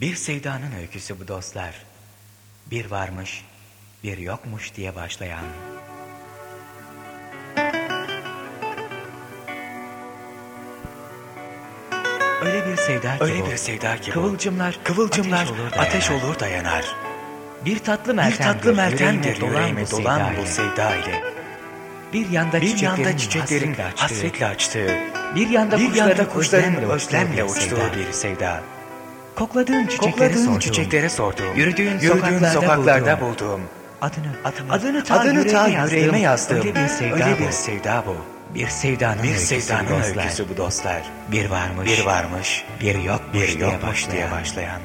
Bir sevdanın öyküsü bu dostlar. Bir varmış, bir yokmuş diye başlayan. Öyle bir sevda ki Öyle bu. bir sevda ki bu. Kıvılcımlar, Kıvılcımlar ateş olur, ateş dayanar. olur dayanar. Bir tatlı Bir meltemdir, tatlı meltemdir yüreğime yüreğime dolan bu sevda ile. Bir yanda Bir çiçeklerin, yanda çiçeklerin hasretle açtığı, hasretle açtığı, bir yanda bir kuşların, yanda kuşların özlemle uçtuğu bir bir sevda. Kokladığın çiçeklere Kokladığın sorduğum, çiçeklere sorduğum, Yürüdüğün yürüdüğün sokaklarda sokaklarda bulduğum, bulduğum, adını, adını, adını ta yüreğime yazdığım, öyle bir sevda öyle bu. bir sevda bu. Bir sevdanın Bir öyküsü sevdanın bu dostlar. öyküsü bu dostlar. Bir varmış, Bir varmış, bir yokmuş, bir diye yokmuş diye başlayan. başlayan.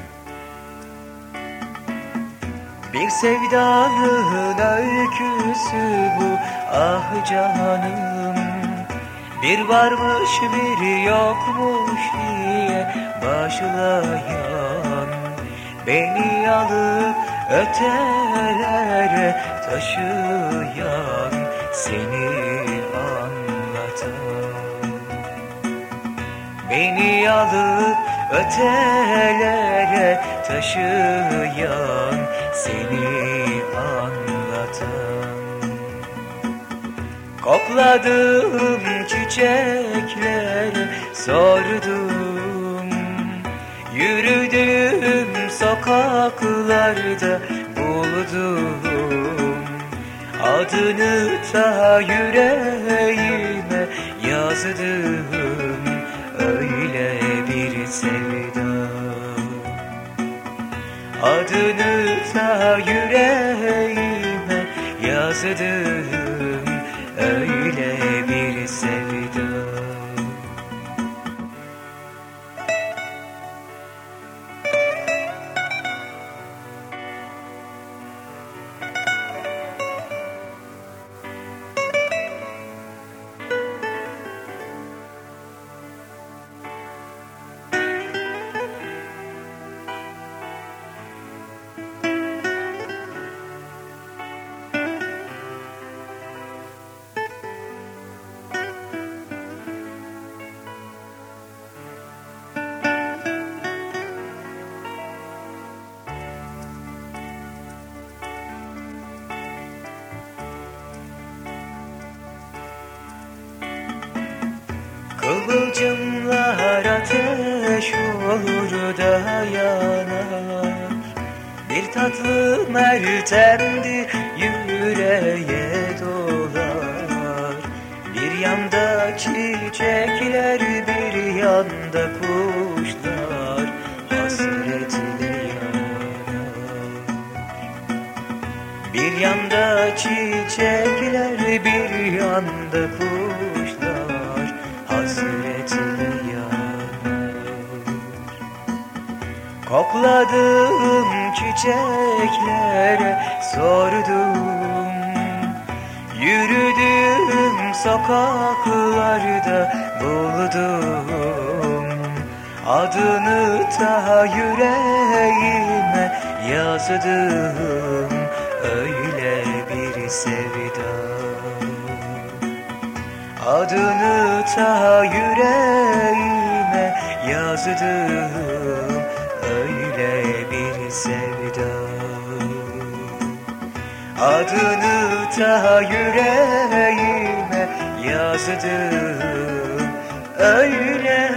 Bir sevdanın öyküsü bu ah canım Bir varmış bir yokmuş diye başlayan Beni alıp ötelere taşıyan Seni anlatan. Beni alıp ötelere taşıyan Seni anlatan Kokladım çiçeklere sordum. Yürüdüm sokaklarda buldum. Adını ta yüreğime yazdım Öyle bir sevda. Adını ta yüreğime yazdım Öyle ateş olur da yanar. Bir tatlı meltemdir yüreğe dolar. Bir yanda çiçekler bir yanda kuşlar. Hasretle yanar. Bir yanda çiçekler, bir yanda kuşlar. Hasretle Kokladım çiçeklere sordum. Yürüdüm sokaklarda buldum. Adını ta yüreğime yazdım. Öyle bir sevda. Adını ta yüreğime yazdım Öyle bir sevda. Adını ta yüreğime yazdım. Öyle